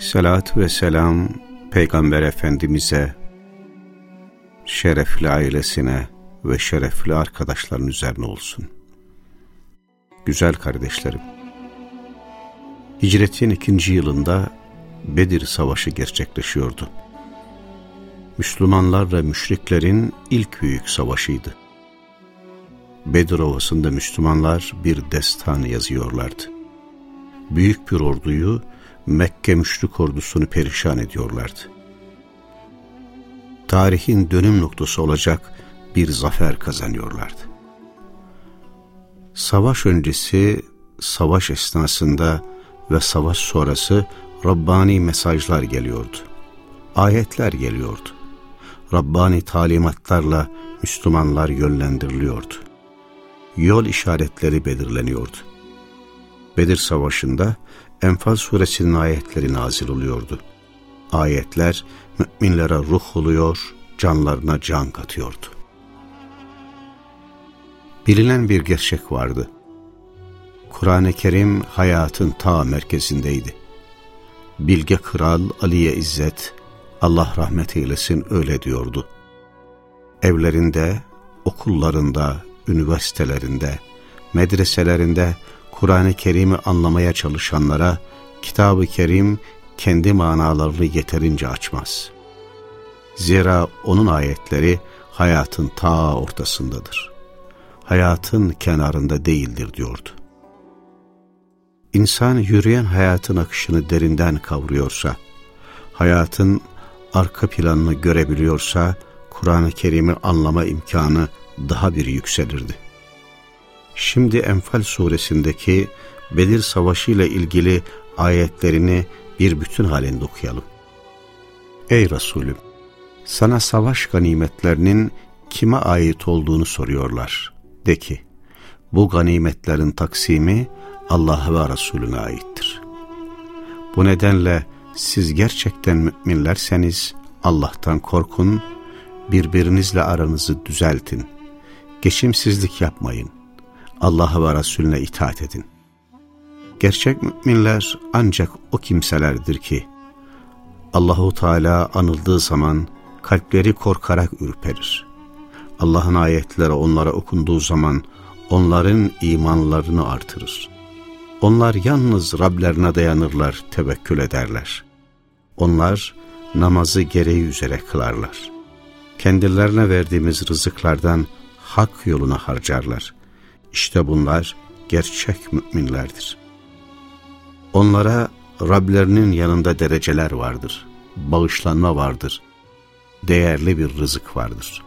Salat ve selam Peygamber Efendimiz'e, şerefli ailesine ve şerefli arkadaşların üzerine olsun. Güzel kardeşlerim, hicretin ikinci yılında Bedir Savaşı gerçekleşiyordu. Müslümanlarla müşriklerin ilk büyük savaşıydı. Bedir Ovası'nda Müslümanlar bir destan yazıyorlardı. Büyük bir orduyu Mekke müşrik ordusunu perişan ediyorlardı. Tarihin dönüm noktası olacak bir zafer kazanıyorlardı. Savaş öncesi, savaş esnasında ve savaş sonrası Rabbani mesajlar geliyordu. Ayetler geliyordu. Rabbani talimatlarla Müslümanlar yönlendiriliyordu. Yol işaretleri belirleniyordu. Bedir Savaşı'nda Enfal suresinin ayetleri nazil oluyordu. Ayetler müminlere ruh oluyor, canlarına can katıyordu. Bilinen bir gerçek vardı. Kur'an-ı Kerim hayatın ta merkezindeydi. Bilge Kral Aliye İzzet, Allah rahmet eylesin öyle diyordu. Evlerinde, okullarında, üniversitelerinde, medreselerinde Kur'an-ı Kerim'i anlamaya çalışanlara Kitab-ı Kerim kendi manalarını yeterince açmaz. Zira onun ayetleri hayatın ta ortasındadır. Hayatın kenarında değildir diyordu. İnsan yürüyen hayatın akışını derinden kavruyorsa, hayatın arka planını görebiliyorsa, Kur'an-ı Kerim'i anlama imkanı daha bir yükselirdi. Şimdi Enfal suresindeki Bedir Savaşı ile ilgili ayetlerini bir bütün halinde okuyalım. Ey Resulüm! Sana savaş ganimetlerinin kime ait olduğunu soruyorlar. De ki, bu ganimetlerin taksimi Allah ve Resulüne aittir. Bu nedenle siz gerçekten müminlerseniz Allah'tan korkun, birbirinizle aranızı düzeltin, geçimsizlik yapmayın, Allah'a ve Resulüne itaat edin. Gerçek müminler ancak o kimselerdir ki, Allahu Teala anıldığı zaman kalpleri korkarak ürperir. Allah'ın ayetleri onlara okunduğu zaman onların imanlarını artırır. Onlar yalnız Rablerine dayanırlar, tevekkül ederler. Onlar namazı gereği üzere kılarlar. Kendilerine verdiğimiz rızıklardan hak yoluna harcarlar. İşte bunlar gerçek müminlerdir. Onlara Rablerinin yanında dereceler vardır, bağışlanma vardır, değerli bir rızık vardır.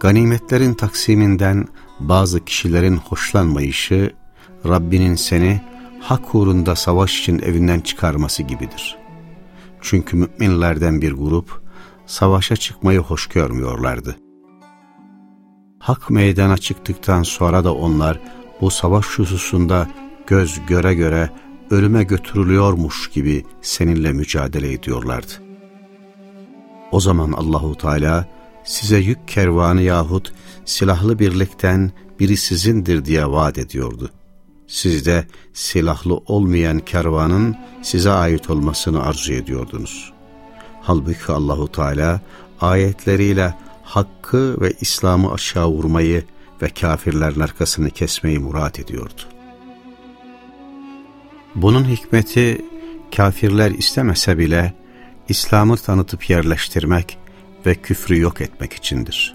Ganimetlerin taksiminden bazı kişilerin hoşlanmayışı, Rabbinin seni hak uğrunda savaş için evinden çıkarması gibidir. Çünkü müminlerden bir grup, savaşa çıkmayı hoş görmüyorlardı hak meydana çıktıktan sonra da onlar bu savaş hususunda göz göre göre ölüme götürülüyormuş gibi seninle mücadele ediyorlardı. O zaman Allahu Teala size yük kervanı yahut silahlı birlikten biri sizindir diye vaat ediyordu. Siz de silahlı olmayan kervanın size ait olmasını arzu ediyordunuz. Halbuki Allahu Teala ayetleriyle hakkı ve İslam'ı aşağı vurmayı ve kafirlerin arkasını kesmeyi murat ediyordu. Bunun hikmeti kafirler istemese bile İslam'ı tanıtıp yerleştirmek ve küfrü yok etmek içindir.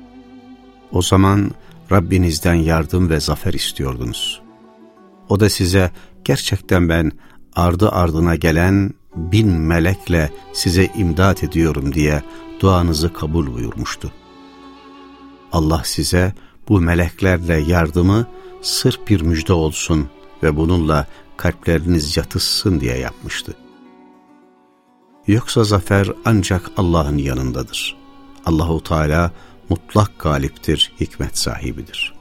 O zaman Rabbinizden yardım ve zafer istiyordunuz. O da size gerçekten ben ardı ardına gelen bin melekle size imdat ediyorum diye duanızı kabul buyurmuştu. Allah size bu meleklerle yardımı sırf bir müjde olsun ve bununla kalpleriniz yatışsın diye yapmıştı. Yoksa zafer ancak Allah'ın yanındadır. Allahu Teala mutlak galiptir, hikmet sahibidir.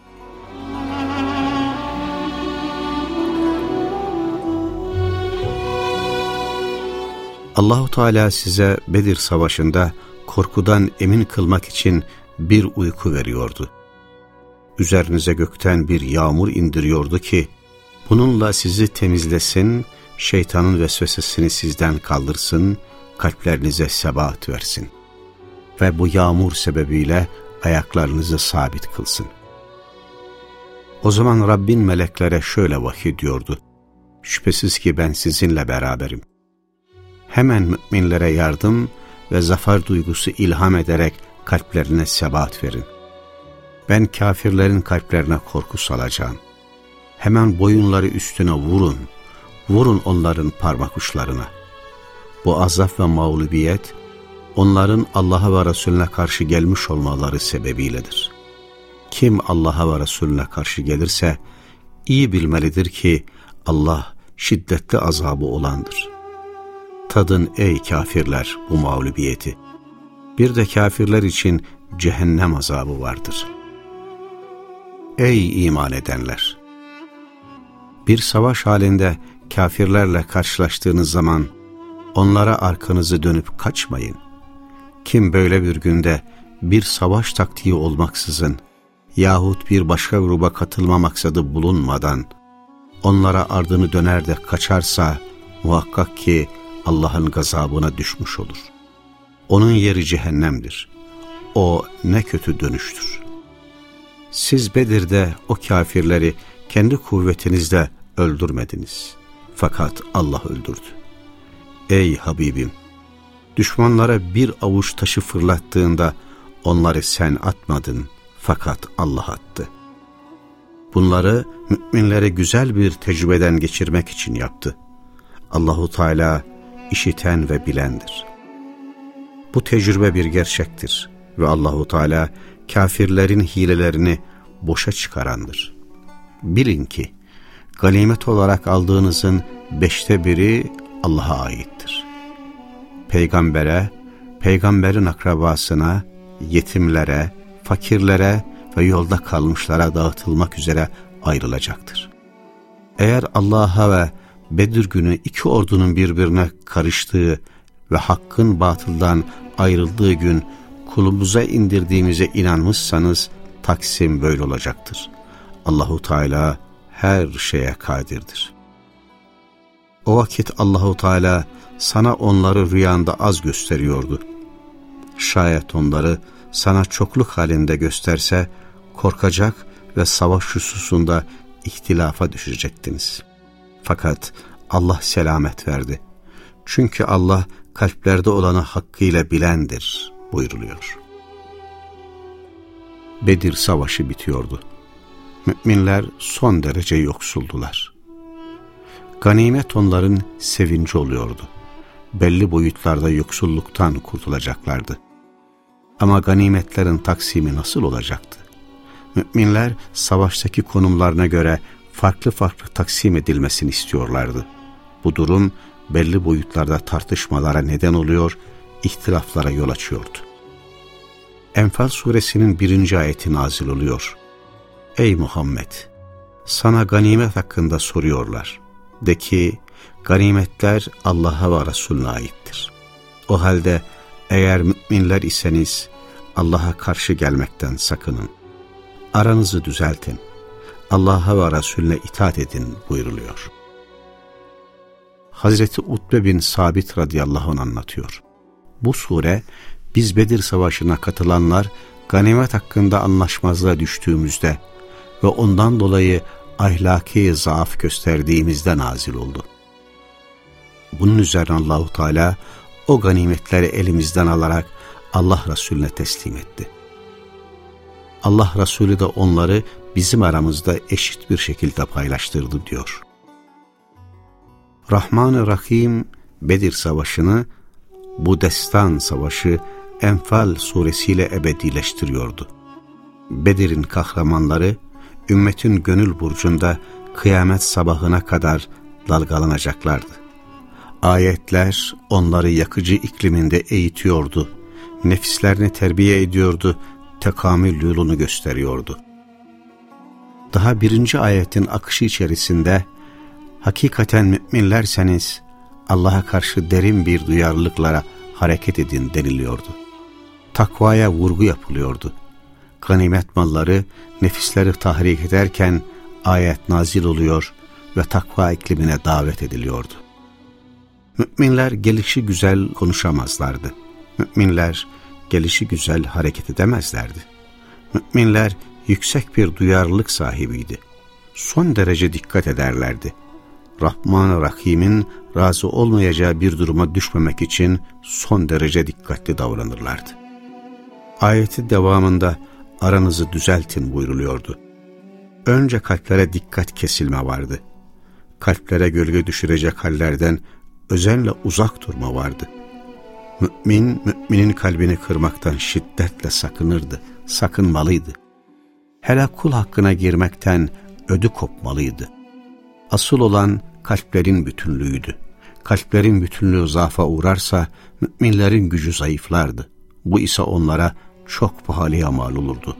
Allahu Teala size Bedir Savaşı'nda korkudan emin kılmak için bir uyku veriyordu. Üzerinize gökten bir yağmur indiriyordu ki, bununla sizi temizlesin, şeytanın vesvesesini sizden kaldırsın, kalplerinize sebat versin. Ve bu yağmur sebebiyle ayaklarınızı sabit kılsın. O zaman Rabbin meleklere şöyle vahiy diyordu. Şüphesiz ki ben sizinle beraberim. Hemen müminlere yardım ve zafer duygusu ilham ederek kalplerine sebat verin. Ben kafirlerin kalplerine korku salacağım. Hemen boyunları üstüne vurun, vurun onların parmak uçlarına. Bu azap ve mağlubiyet, onların Allah'a ve Resulüne karşı gelmiş olmaları sebebiyledir. Kim Allah'a ve Resulüne karşı gelirse, iyi bilmelidir ki Allah şiddetli azabı olandır. Tadın ey kafirler bu mağlubiyeti. Bir de kafirler için cehennem azabı vardır. Ey iman edenler! Bir savaş halinde kafirlerle karşılaştığınız zaman onlara arkanızı dönüp kaçmayın. Kim böyle bir günde bir savaş taktiği olmaksızın yahut bir başka gruba katılma maksadı bulunmadan onlara ardını döner de kaçarsa muhakkak ki Allah'ın gazabına düşmüş olur. Onun yeri cehennemdir. O ne kötü dönüştür. Siz Bedir'de o kafirleri kendi kuvvetinizle öldürmediniz. Fakat Allah öldürdü. Ey Habibim! Düşmanlara bir avuç taşı fırlattığında onları sen atmadın fakat Allah attı. Bunları müminlere güzel bir tecrübeden geçirmek için yaptı. Allahu Teala işiten ve bilendir. Bu tecrübe bir gerçektir ve Allahu Teala kafirlerin hilelerini boşa çıkarandır. Bilin ki ganimet olarak aldığınızın beşte biri Allah'a aittir. Peygambere, peygamberin akrabasına, yetimlere, fakirlere ve yolda kalmışlara dağıtılmak üzere ayrılacaktır. Eğer Allah'a ve Bedir günü iki ordunun birbirine karıştığı ve hakkın batıldan ayrıldığı gün kulumuza indirdiğimize inanmışsanız taksim böyle olacaktır. Allahu Teala her şeye kadirdir. O vakit Allahu Teala sana onları rüyanda az gösteriyordu. Şayet onları sana çokluk halinde gösterse korkacak ve savaş hususunda ihtilafa düşecektiniz. Fakat Allah selamet verdi. Çünkü Allah kalplerde olanı hakkıyla bilendir buyruluyor. Bedir Savaşı bitiyordu. Müminler son derece yoksuldular. Ganimet onların sevinci oluyordu. Belli boyutlarda yoksulluktan kurtulacaklardı. Ama ganimetlerin taksimi nasıl olacaktı? Müminler savaştaki konumlarına göre farklı farklı taksim edilmesini istiyorlardı. Bu durum belli boyutlarda tartışmalara neden oluyor, ihtilaflara yol açıyordu. Enfal suresinin birinci ayeti nazil oluyor. Ey Muhammed! Sana ganimet hakkında soruyorlar. De ki, ganimetler Allah'a ve Resulüne aittir. O halde eğer müminler iseniz Allah'a karşı gelmekten sakının. Aranızı düzeltin. Allah'a ve Resulüne itaat edin buyuruluyor. Hazreti Utbe bin Sabit radıyallahu anh anlatıyor. Bu sure biz Bedir Savaşı'na katılanlar ganimet hakkında anlaşmazlığa düştüğümüzde ve ondan dolayı ahlaki zaaf gösterdiğimizde nazil oldu. Bunun üzerine Allahu Teala o ganimetleri elimizden alarak Allah Resulüne teslim etti. Allah Resulü de onları bizim aramızda eşit bir şekilde paylaştırdı diyor. Rahman-ı Rahim Bedir Savaşı'nı bu destan savaşı Enfal suresiyle ebedileştiriyordu. Bedir'in kahramanları ümmetin gönül burcunda kıyamet sabahına kadar dalgalanacaklardı. Ayetler onları yakıcı ikliminde eğitiyordu. Nefislerini terbiye ediyordu, tekamül yolunu gösteriyordu. Daha birinci ayetin akışı içerisinde hakikaten müminlerseniz Allah'a karşı derin bir duyarlılıklara hareket edin deniliyordu. Takvaya vurgu yapılıyordu. Ganimet malları nefisleri tahrik ederken ayet nazil oluyor ve takva iklimine davet ediliyordu. Müminler gelişi güzel konuşamazlardı. Müminler gelişi güzel hareket edemezlerdi. Müminler yüksek bir duyarlılık sahibiydi. Son derece dikkat ederlerdi. Rahman-ı Rahim'in razı olmayacağı bir duruma düşmemek için son derece dikkatli davranırlardı. Ayeti devamında aranızı düzeltin buyruluyordu. Önce kalplere dikkat kesilme vardı. Kalplere gölge düşürecek hallerden özenle uzak durma vardı. Mümin, müminin kalbini kırmaktan şiddetle sakınırdı, sakınmalıydı. Hele kul hakkına girmekten ödü kopmalıydı. Asıl olan kalplerin bütünlüğüydü. Kalplerin bütünlüğü zafa uğrarsa müminlerin gücü zayıflardı. Bu ise onlara çok pahalıya mal olurdu.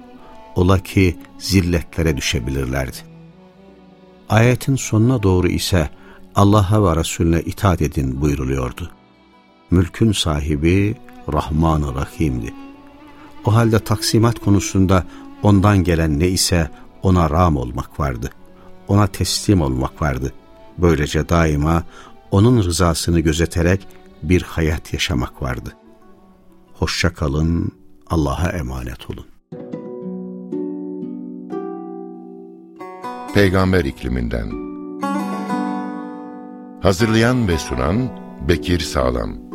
Ola ki zilletlere düşebilirlerdi. Ayetin sonuna doğru ise Allah'a ve Resulüne itaat edin buyruluyordu. Mülkün sahibi Rahman-ı Rahim'di. O halde taksimat konusunda ondan gelen ne ise ona ram olmak vardı. Ona teslim olmak vardı. Böylece daima onun rızasını gözeterek bir hayat yaşamak vardı. Hoşça kalın, Allah'a emanet olun. Peygamber ikliminden Hazırlayan ve sunan Bekir Sağlam